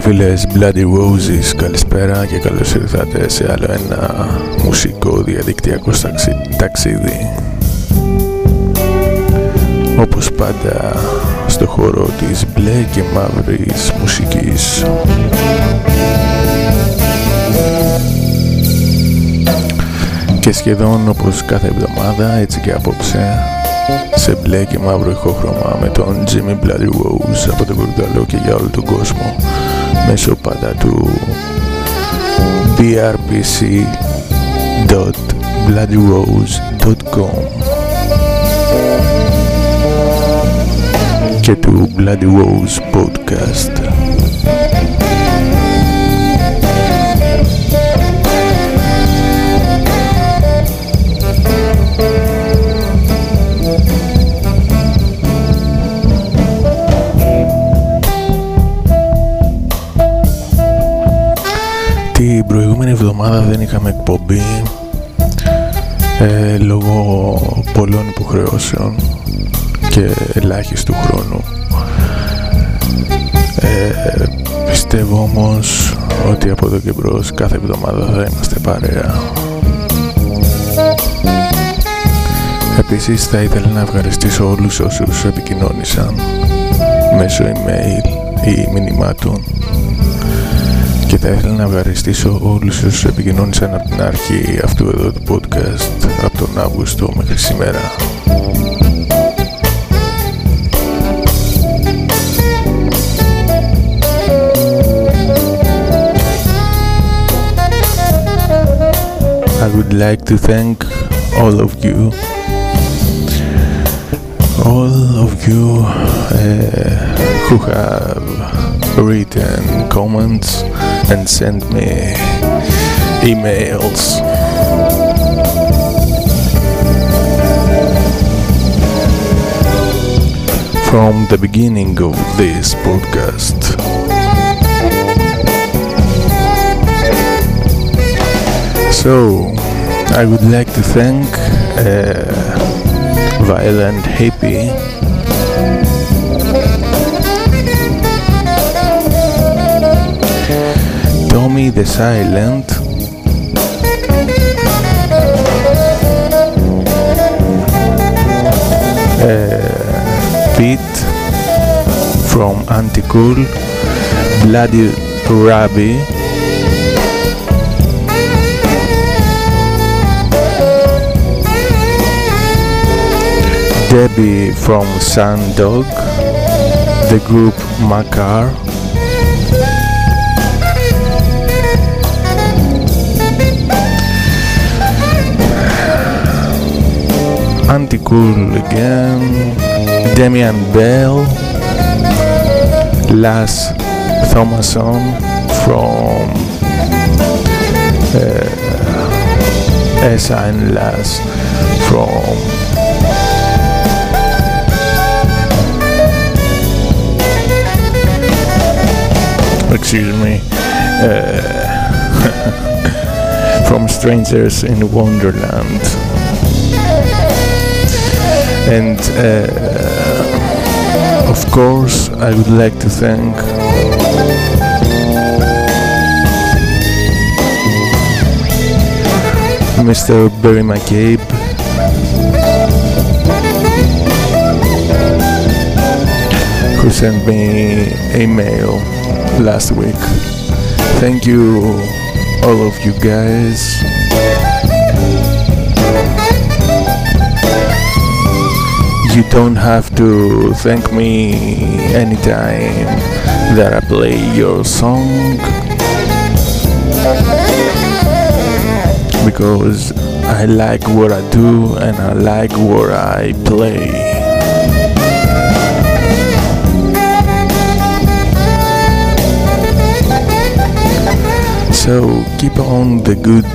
Και φίλες Bloody Roses, καλησπέρα και καλώς ήρθατε σε άλλο ένα μουσικό διαδικτυακό ταξίδι. Όπως πάντα στο χώρο της μπλε και μαύρης μουσικής. Και σχεδόν όπως κάθε εβδομάδα, έτσι και απόψε, σε μπλε και μαύρο ηχόχρωμα με τον Jimmy Bloody Rose από το Βουργκαλό και για όλο τον κόσμο μέσω πάντα του brpc.bloodyrose.com και του Bloody Rose Podcast. Εβδομάδα δεν είχαμε εκπομπή ε, λόγω πολλών υποχρεώσεων και ελάχιστου χρόνου. Ε, πιστεύω όμως ότι από εδώ και μπρος κάθε εβδομάδα θα είμαστε παρέα. Επίσης θα ήθελα να ευχαριστήσω όλους όσους επικοινώνησαν μέσω email ή μηνυμάτων και θα ήθελα να ευχαριστήσω όλους όσους επικοινώνησαν από την αρχή αυτού εδώ του podcast από τον Αύγουστο μέχρι σήμερα. I would like to thank all of you all of you uh, who have written comments and send me emails from the beginning of this podcast. So, I would like to thank uh, Violent Happy The Silent uh, Pete from Anticool. Bloody Rabbi Debbie from Sandog, the group Makar, Anticool again, Damian Bell, Las Thomason from uh, Esa and Las from excuse me, uh, from Strangers in Wonderland. And uh, of course, I would like to thank Mr. Barry McCabe. Who sent me a mail last week. Thank you, all of you guys. you don't have to thank me anytime that I play your song because I like what I do and I like what I play. So keep on the good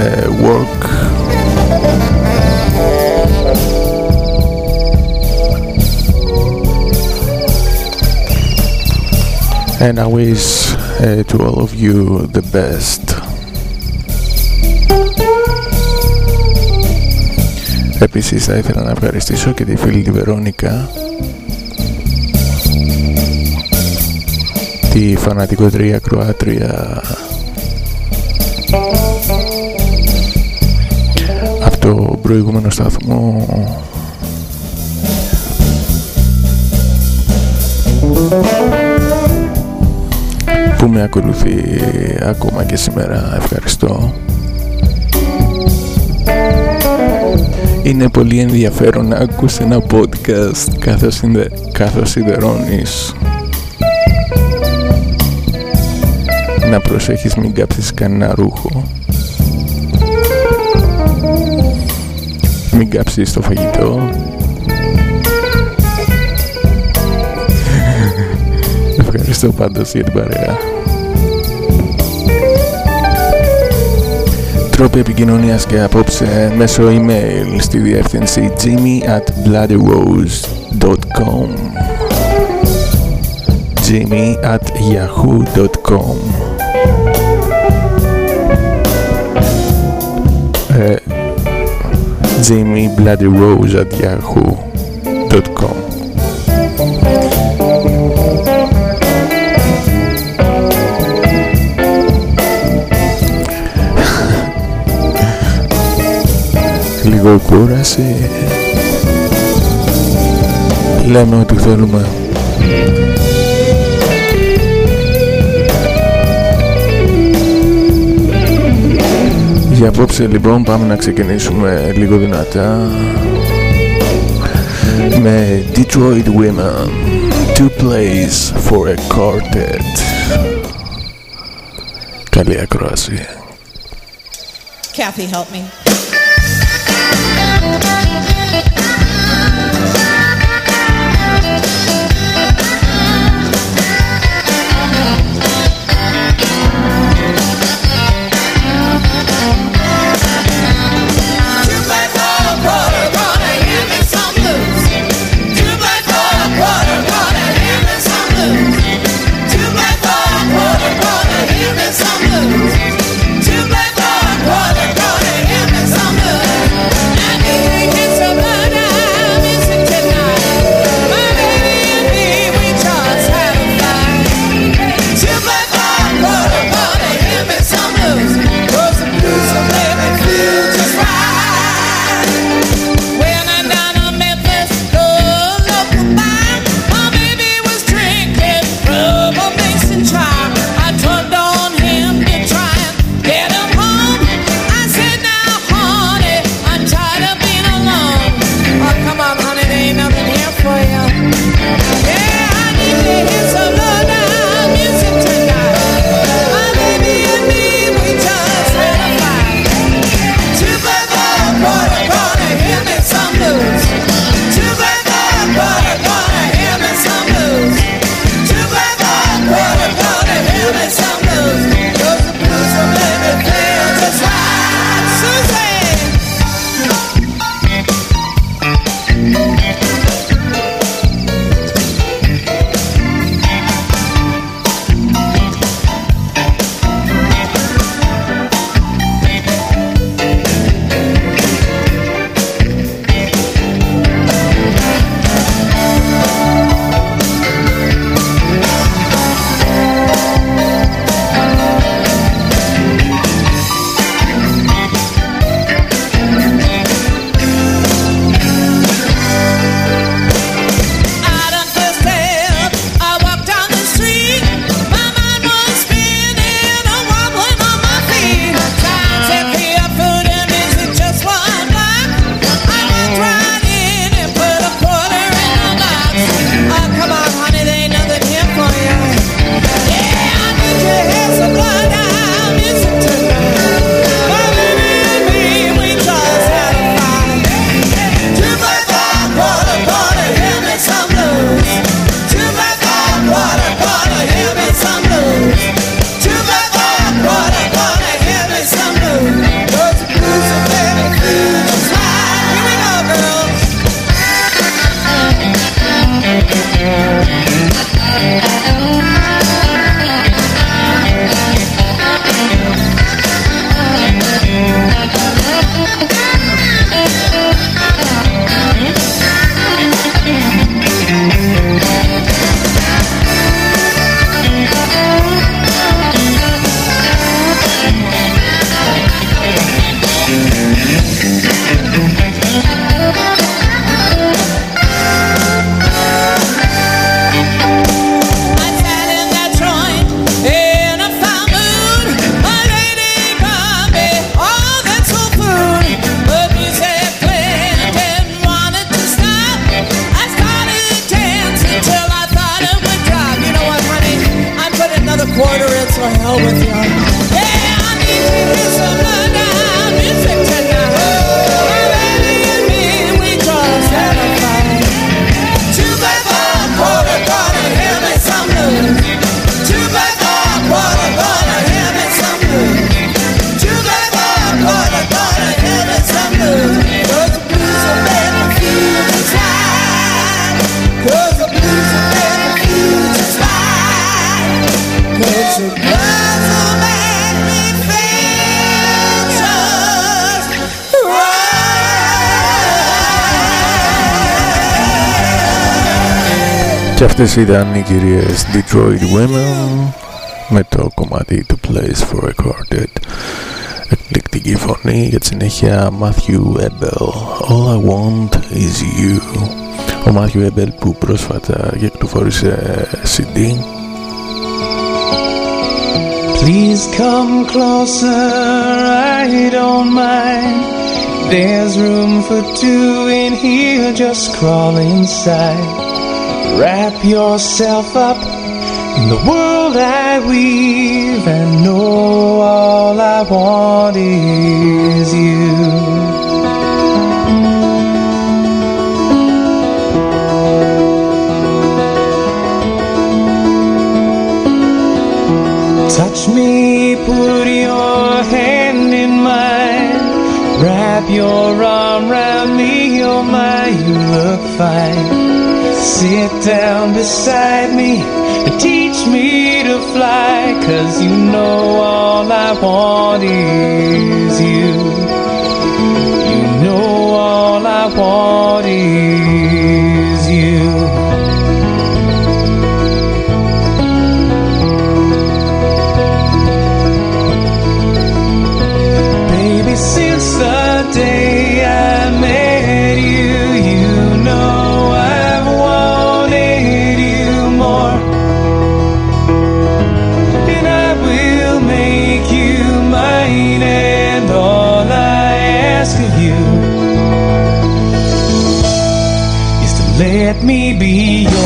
uh, work And I wish uh, to all of you the best. Επίσης θα ήθελα να ευχαριστήσω και τη φίλη τη Βερόνικα τη φανατικότερη ακροάτρια από το προηγούμενο σταθμό που με ακολουθεί ακόμα και σήμερα. Ευχαριστώ. Είναι πολύ ενδιαφέρον να ακούς ένα podcast καθώς, συνδε... καθώς σιδερώνεις. Να προσέχεις μην κάψεις κανένα ρούχο. Μην κάψεις το φαγητό Ευχαριστώ πάντως για την παρέα. Τρόποι επικοινωνίας και απόψε μέσω email στη διεύθυνση jimmy at bloodyrose.com jimmy at yahoo.com uh, Jimmy Bloody Rose at yahoo.com Λίγο κούραση. Λέμε ό,τι θέλουμε. Για απόψε λοιπόν πάμε να ξεκινήσουμε λίγο δυνατά με Detroit Women Two Plays for a Quartet. Καλή ακρόαση. Kathy, help me. This is Danny Curious Detroit Women με κομμάτι του Plays for a Quartet. Εκπληκτική φωνή για τη συνέχεια Matthew Ebel. All I Want Is You. Ο Matthew Ebel που πρόσφατα κυκλοφόρησε CD Please come closer, I don't mind. There's room for two in here, just crawl inside. Wrap yourself up in the world I weave, and know all I want is you. Touch me, put your hand in mine. Wrap your arm round me, oh my, you look fine. Sit down beside me and teach me to fly, cause you know all I want is you. You know all I want is you. Let me be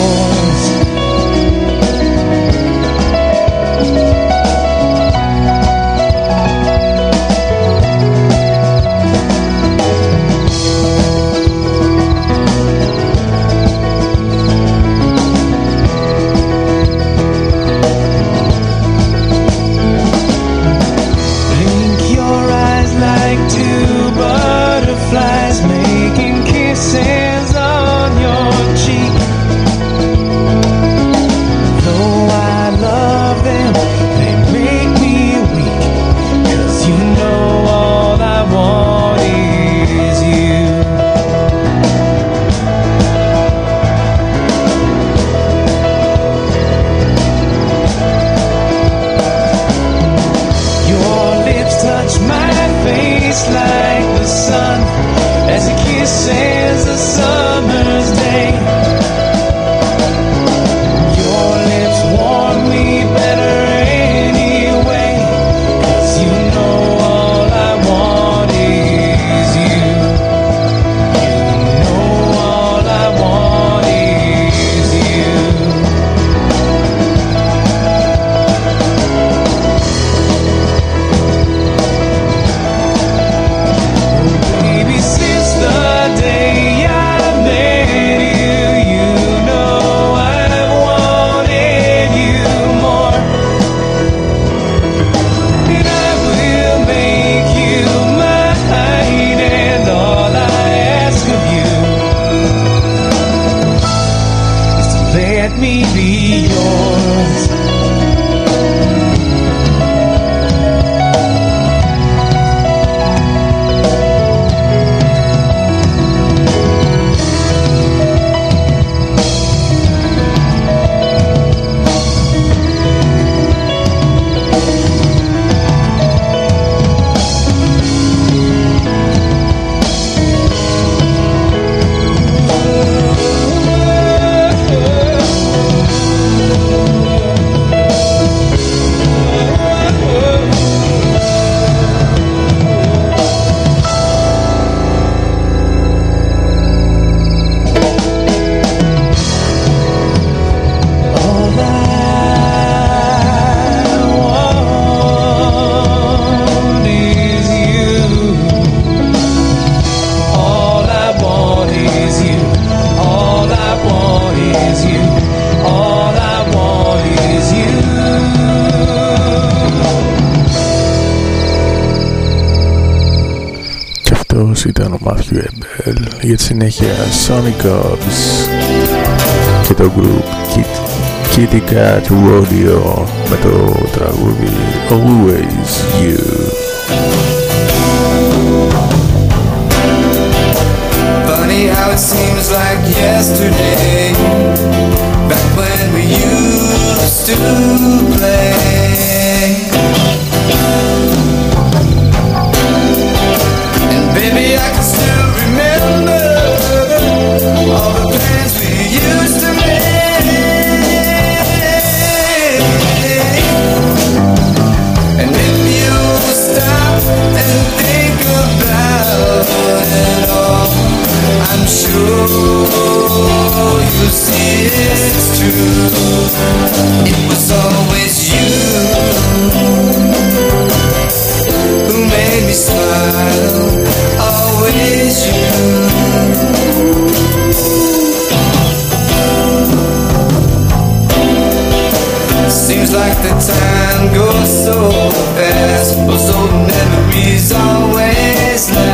Matthew Ebel για τη συνέχεια Sonny Combs και το group Kit, Kitty Kat Rodeo με το τραγούδι Always You. Funny how it seems like yesterday Back when we used to play. I'm sure you see it's true. It was always you who made me smile. Always you. Seems like the time goes so fast. Those old memories always last.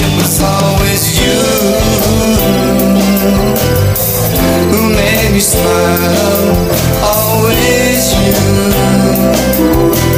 me smile. Always you.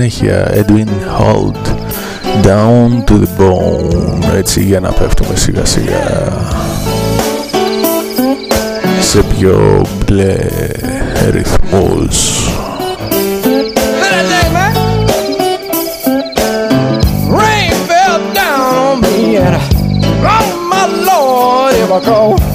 συνέχεια Edwin Holt Down to the Bone έτσι για να πέφτουμε σιγά σιγά σε πιο μπλε ρυθμούς Rain fell down on me and oh my lord here I go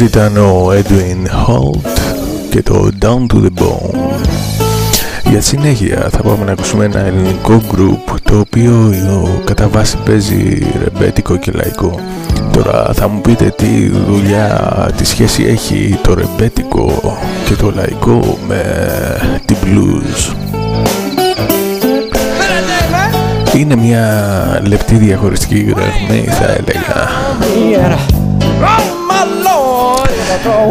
ήταν ο Edwin Holt και το Down to the Bone. Για συνέχεια θα πάμε να ακούσουμε ένα ελληνικό group το οποίο κατά βάση παίζει ρεμπέτικο και λαϊκό. Τώρα θα μου πείτε τι δουλειά, τη σχέση έχει το ρεμπέτικο και το λαϊκό με την blues. Είναι μια λεπτή διαχωριστική γραμμή θα έλεγα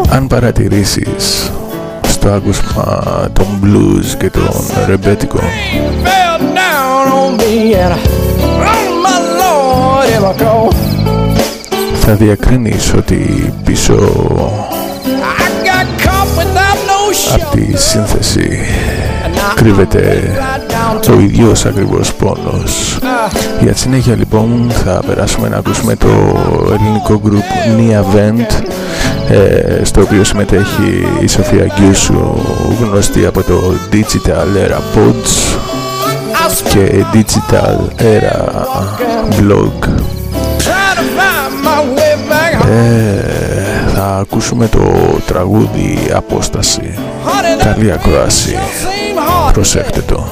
αν παρατηρήσεις στο άκουσμα των blues και των ρεμπέτικων. Θα διακρίνεις ότι πίσω από τη σύνθεση κρύβεται ο ίδιος ακριβώς πόνος. Για τη συνέχεια λοιπόν θα περάσουμε να ακούσουμε το ελληνικό group Nia Vent. Ε, στο οποίο συμμετέχει η Σοφία Γκιούσου γνωστή από το Digital Era Pods και Digital Era Blog ε, θα ακούσουμε το τραγούδι Απόσταση. Καλή ακρόαση. Προσέχτε το.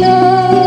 Lord.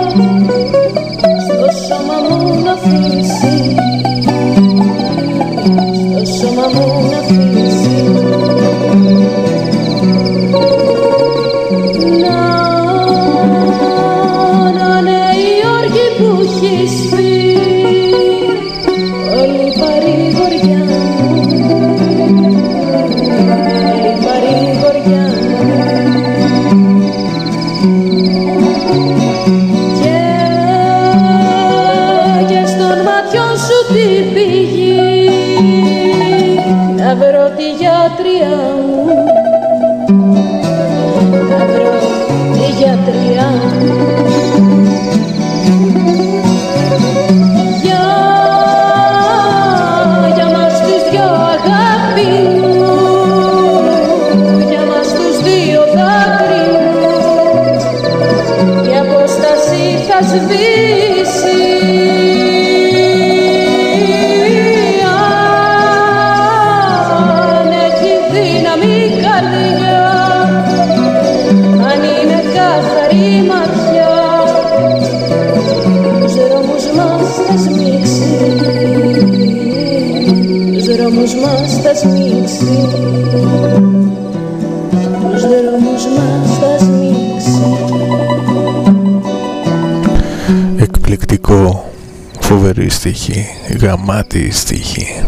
στίχη, γαμάτη στίχη,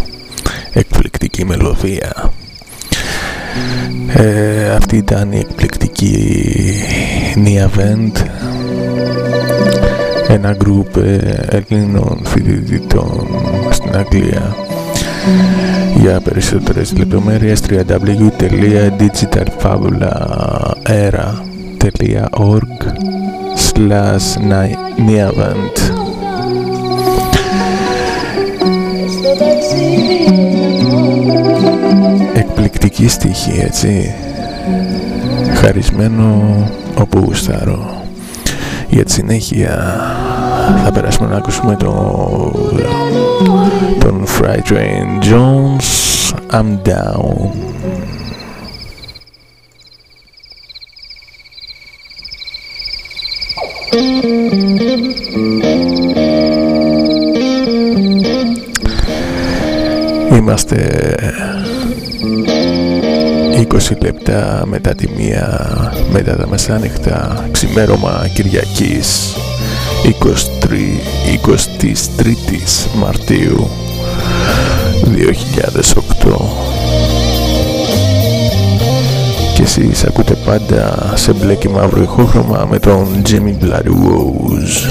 εκπληκτική μελωδία. Ε, αυτή ήταν η εκπληκτική Nia ένα γκρουπ Ελληνών φοιτητών στην Αγγλία. Για περισσότερες λεπτομέρειες www.digitalfabulaera.org slash niavant Εκπληκτική στοιχή έτσι. Χαρισμένο όπου γουστάρω Για τη συνέχεια θα περάσουμε να ακούσουμε το, τον Fry Train Jones I'm Down Είμαστε 20 λεπτά μετά τη μία μετά τα μεσάνυχτα ξημέρωμα Κυριακής 23, 23 Μαρτίου 2008 και εσείς ακούτε πάντα σε μπλε και μαύρο ηχόχρωμα με τον Jimmy Bloody Rose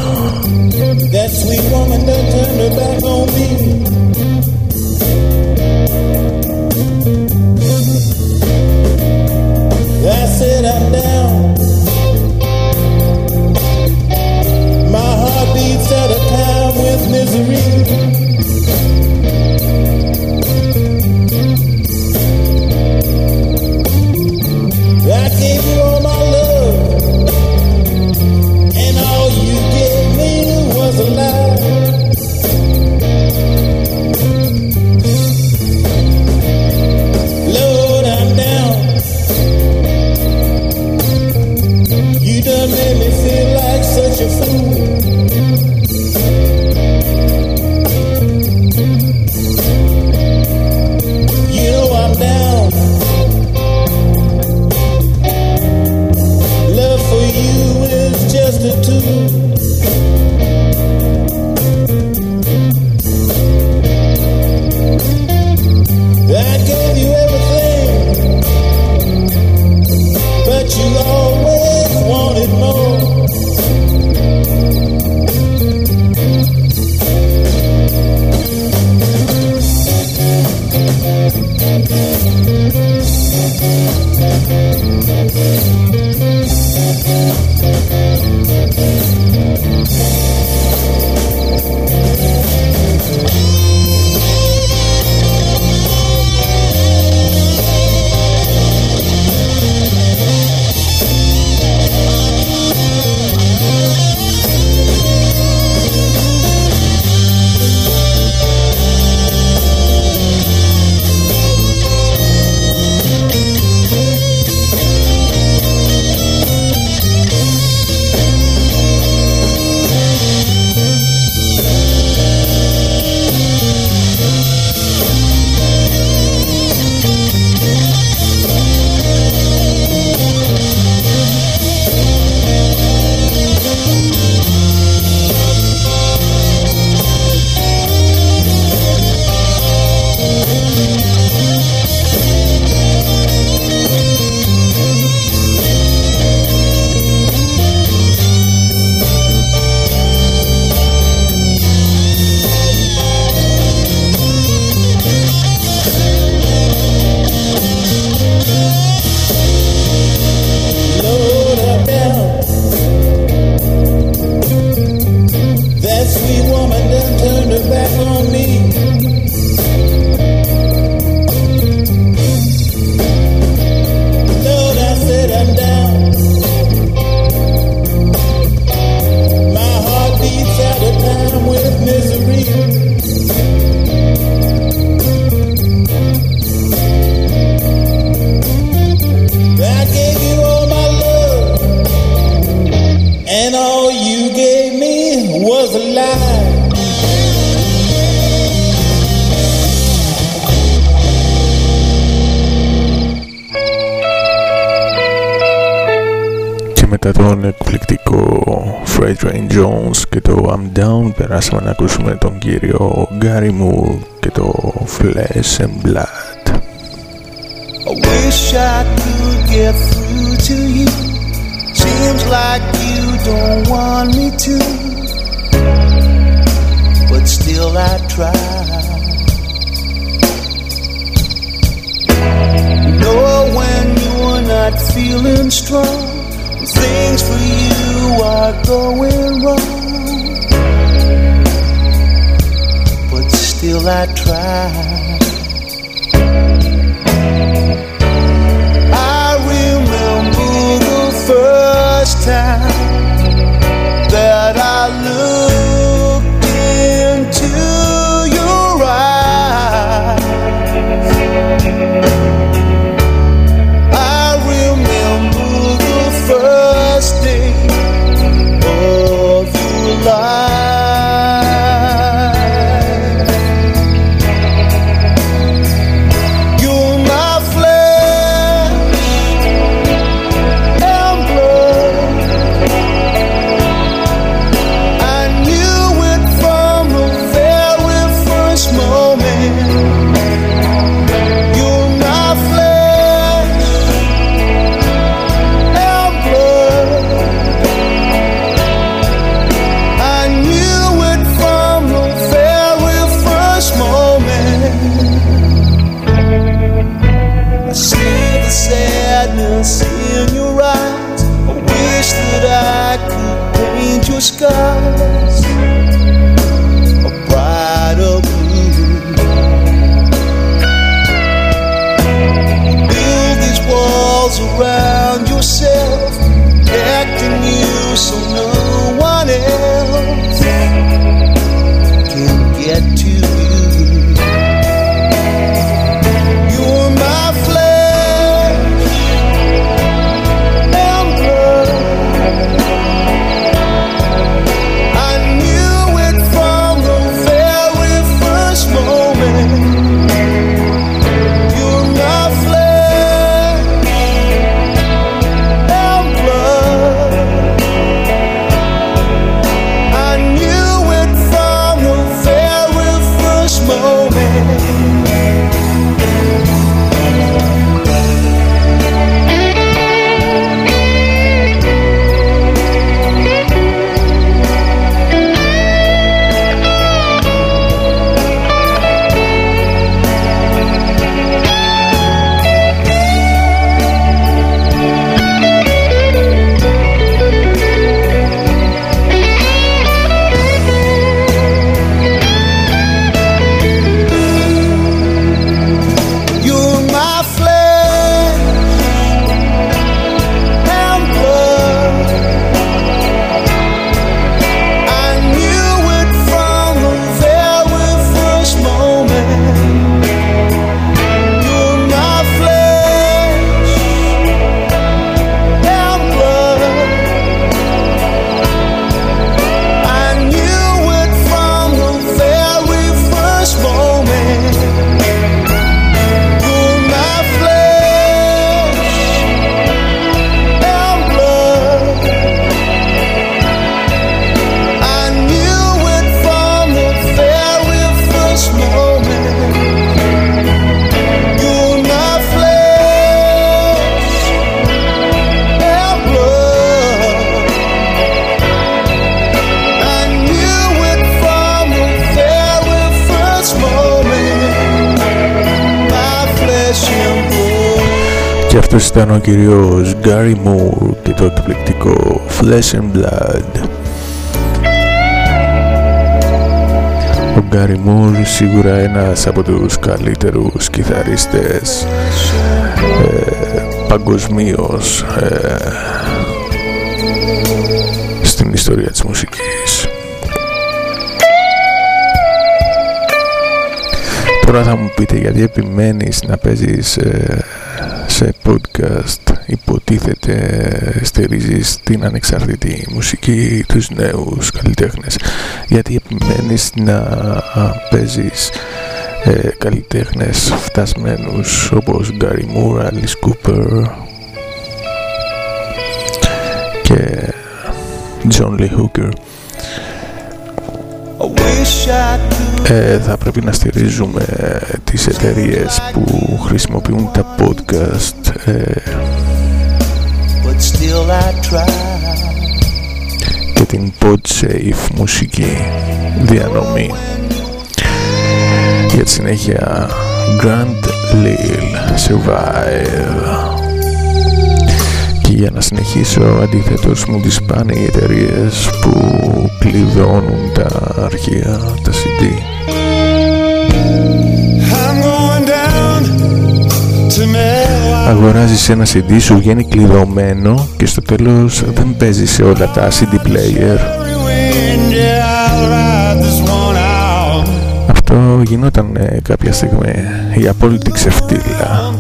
και μετά τον εκπληκτικό Fred Rain Jones και το I'm Down περάσαμε να ακούσουμε τον κύριο Gary Moore και το Flesh and Blood I wish I could get through to you. Seems like you don't want me to, but still I try. Know when you're not feeling strong, when things for you are going wrong, but still I try. I remember the first time that I looked αυτός ήταν ο κύριος Gary Moore και το εκπληκτικό Flesh and Blood. Ο Gary Moore σίγουρα ένας από τους καλύτερους κιθαρίστες ε, παγκοσμίως ε, στην ιστορία της μουσικής. Τώρα θα μου πείτε γιατί επιμένεις να παίζεις ε, σε podcast υποτίθεται στηρίζεις την ανεξάρτητη μουσική, τους νέους καλλιτέχνες. Γιατί επιμένεις να α, παίζεις ε, καλλιτέχνες φτασμένους όπως Gary Moore, Alice Cooper και John Lee Hooker; Ε, θα πρέπει να στηρίζουμε τις εταιρείες που χρησιμοποιούν τα podcast ε, But still I try. και την PodSafe μουσική διανομή για τη συνέχεια Grand Lil Survive και για να συνεχίσω αντίθετος μου τις πάνε οι εταιρείες που κλειδώνουν τα αρχεία, τα CD I'm going down to Mel. Αγοράζεις ένα CD σου βγαίνει κλειδωμένο και στο τέλος δεν παίζει σε όλα τα CD player Wind, yeah, I'll ride this one out. Αυτό γινόταν ε, κάποια στιγμή η απόλυτη ξεφτύλα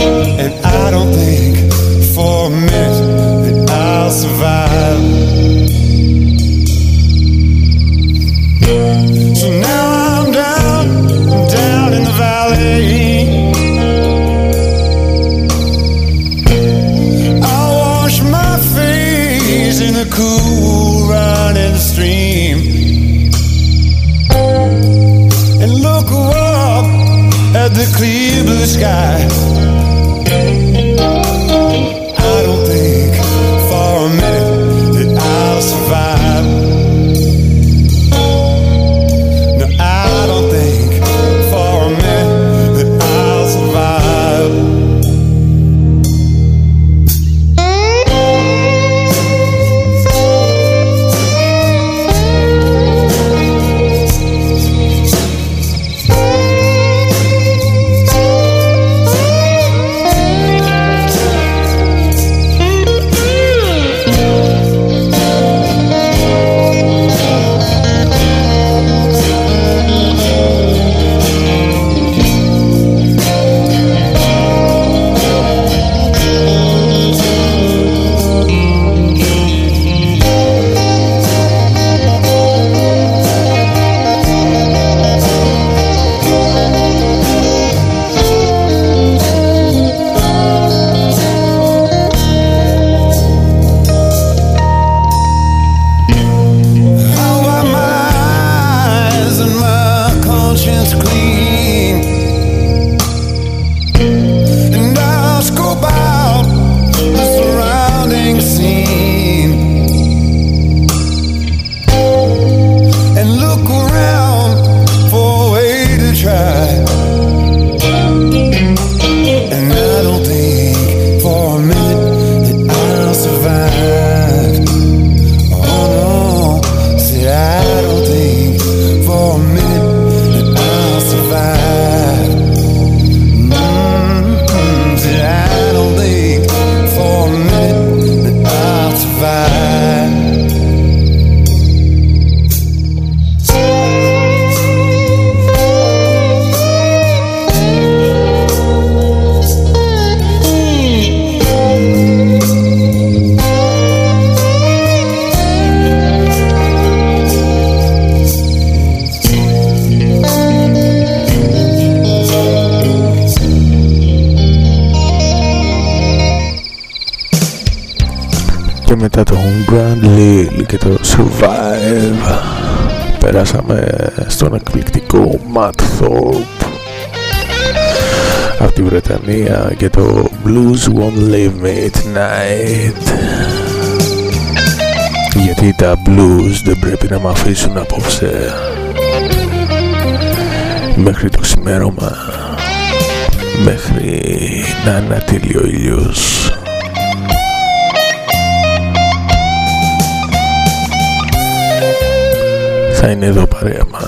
And I don't think for a minute that I'll survive. So now I'm down, down in the valley. I wash my face in the cool running stream and look up at the clear blue sky. Από τη Βρετανία και το Blues Won't Leave Me Tonight γιατί τα blues δεν πρέπει να με αφήσουν απόψε. Μέχρι το ξημέρωμα. Μέχρι να ανατείλει ο ήλιος. Θα είναι εδώ παρέα μας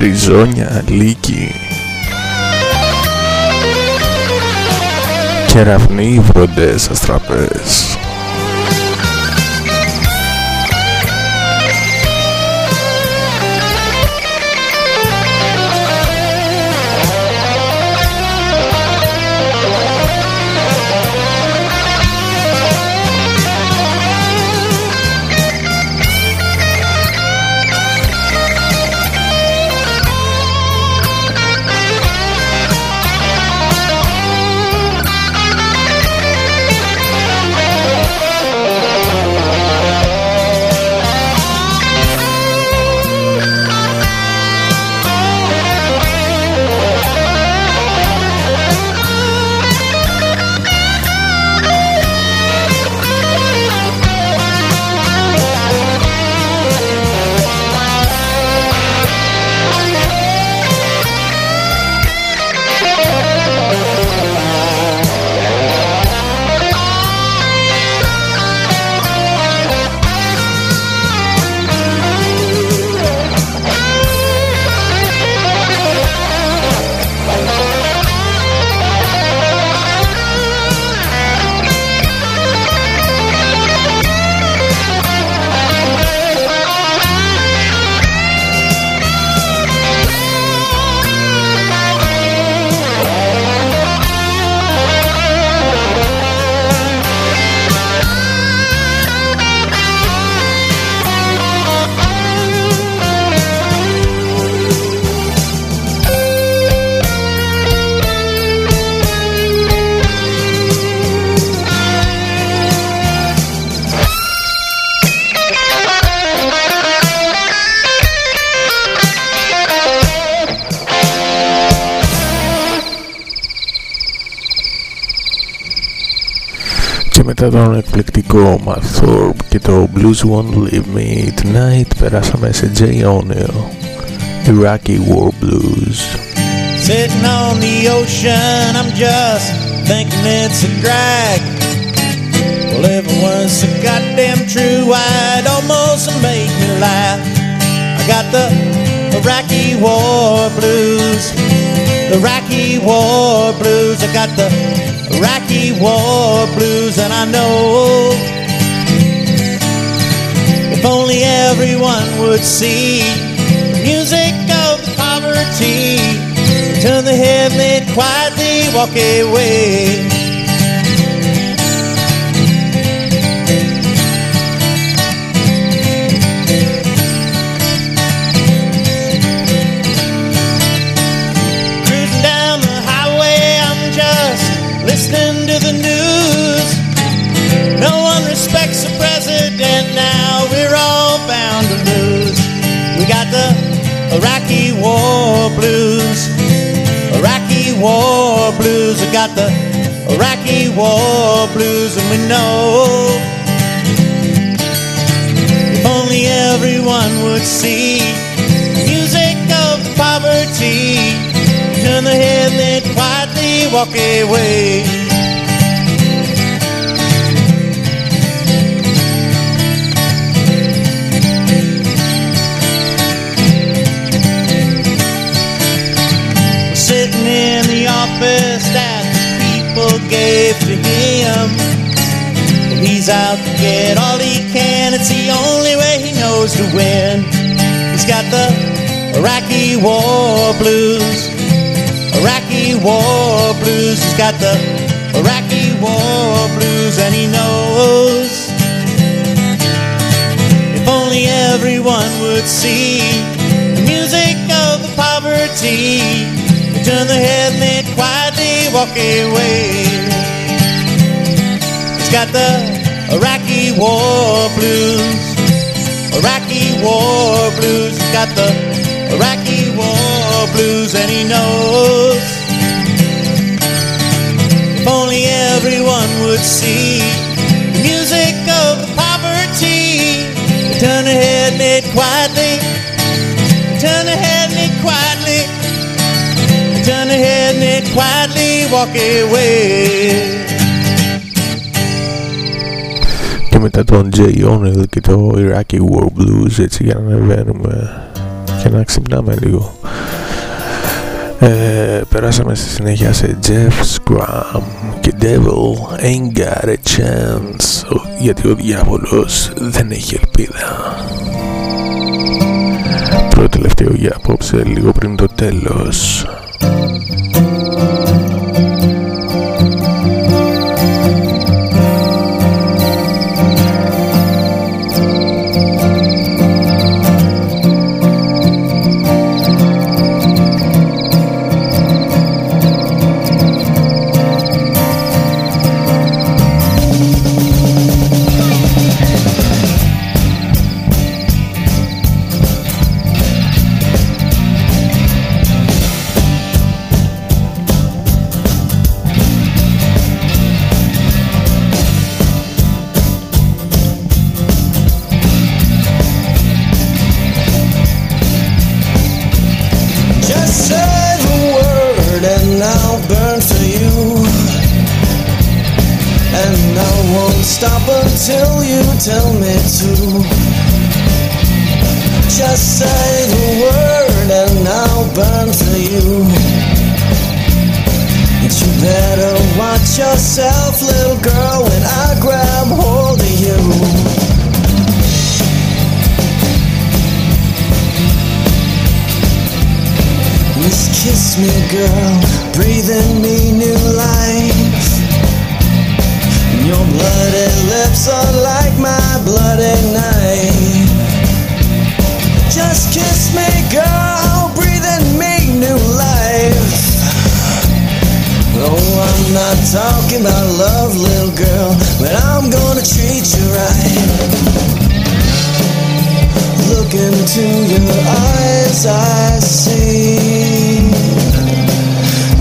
Τριζόνια, λύκη. Κεραυνοί βροντές αστραπές Μεταδόν εκπληκτικό Matt Thorpe και το Blues Won't Leave Me Tonight περάσαμε σε Jay O'Neill Iraqi War Blues. Sitting on the ocean I'm just thinking it's a drag. Well if it was so goddamn true I'd almost make me laugh. I got the Iraqi War Blues the Iraqi war blues. I got the Iraqi war blues, and I know if only everyone would see the music of poverty. Turn the head, then quietly walk away. Iraqi war blues. Iraqi war blues. We got the Iraqi war blues, and we know if only everyone would see music of poverty. Turn the head, then quietly walk away. out to get all he can. It's the only way he knows to win. He's got the Iraqi War Blues. Iraqi War Blues. He's got the Iraqi War Blues, and he knows. If only everyone would see the music of the poverty. They turn their head and quietly walk away. He's got the Iraqi war blues. Iraqi war blues. It's got the Iraqi war blues, and he knows. If only everyone would see the music of poverty. Turn their head and they quietly. Turn their head and they quietly. Turn their head and they quietly walk away. Μετά τον Jay O'Neill και το Iraqi War Blues έτσι για να ανεβαίνουμε και να ξυπνάμε λίγο. Ε, περάσαμε στη συνέχεια σε Jeff Scrum και Devil Ain't Got a Chance Ο- γιατί ο διάβολος δεν έχει ελπίδα. Πρώτο τελευταίο για απόψε λίγο πριν το τέλος. I'll burn for you. And I won't stop until you tell me to. Just say the word and I'll burn for you. But you better watch yourself, little girl, when I grab hold of you. Kiss me, girl, breathe in me new life. Your bloody lips are like my bloody knife. Just kiss me, girl, breathe in me new life. Oh, I'm not talking about love, little girl, but I'm gonna treat you right. Look into your eyes, I see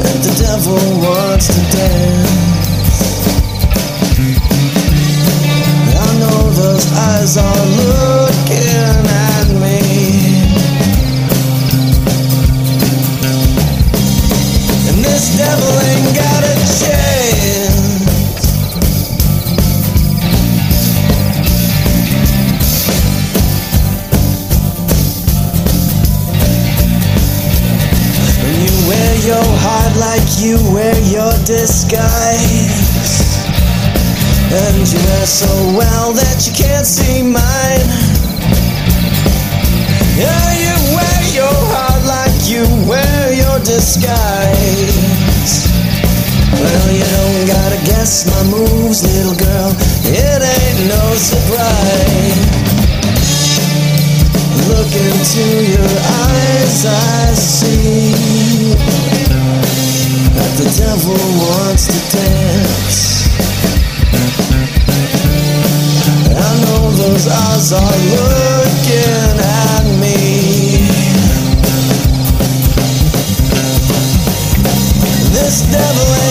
that the devil wants to dance. I know those eyes are looking at me. And this devil ain't you wear your disguise. And you wear so well that you can't see mine. Yeah, you wear your heart like you wear your disguise. Well, you don't gotta guess my moves, little girl. It ain't no surprise. Look into your eyes, I see that the devil wants to dance. I know those eyes are looking at me. This devil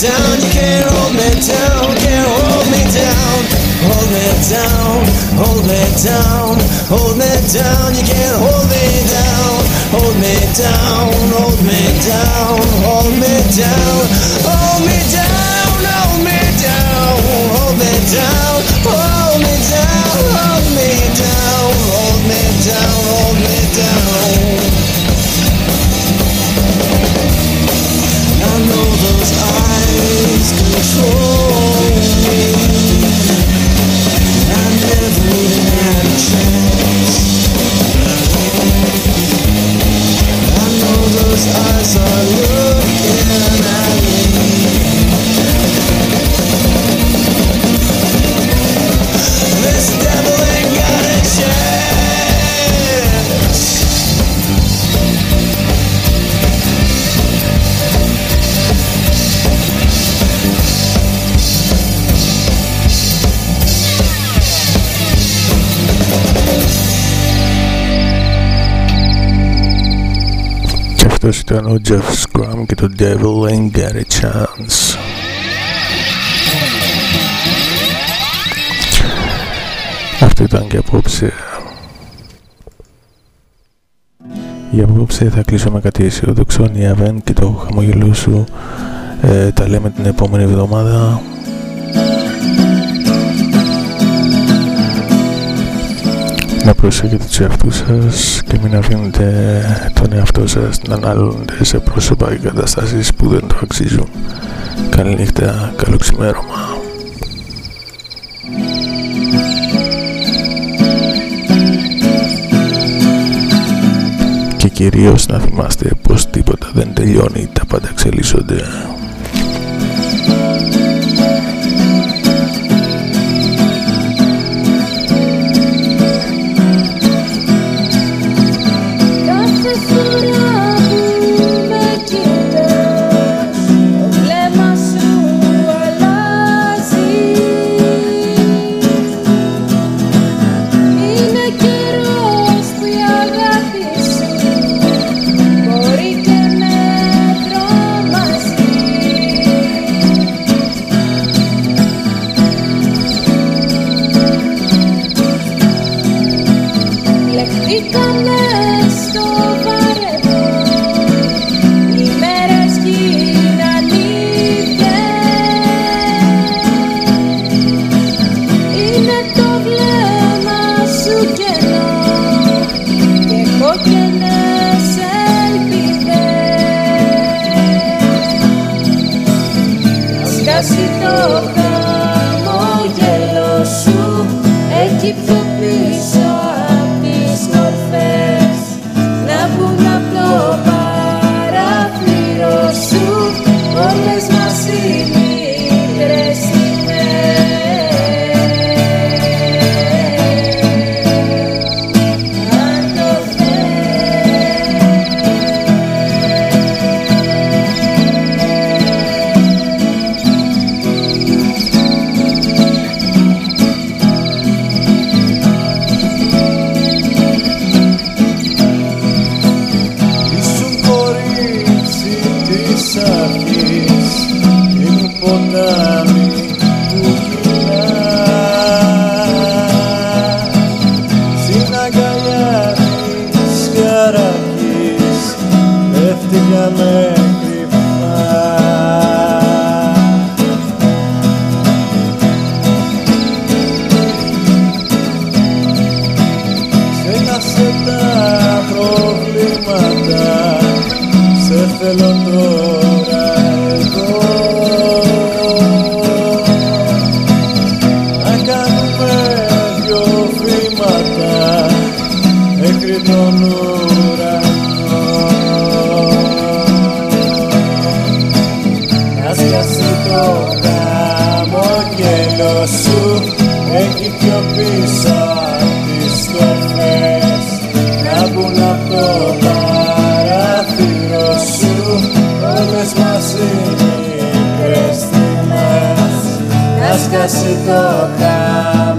down, you can't hold me down, can't hold me down, hold me down, hold me down, hold me down, you can't hold me down, hold me down, hold me down, hold me down, hold me down, hold me down, hold me down, hold me down, hold me down, hold me down, hold me down. Those eyes control me. Ήταν ο Jeff Scrum και το Devil Ain't Got a Chance. Αυτό ήταν και απόψε. Για απόψε θα κλείσω με κάτι αισιόδοξο. Νιαβέν και το χαμογελό σου. Ε, τα λέμε την επόμενη εβδομάδα. Να προσέχετε τους εαυτούς σας και μην αφήνετε τον εαυτό σας να αναλώνετε σε πρόσωπα και καταστάσεις που δεν το αξίζουν. Καλή νύχτα, καλό ξημέρωμα. Και κυρίως να θυμάστε πως τίποτα δεν τελειώνει, τα πάντα εξελίσσονται. Berikanlah se tocar.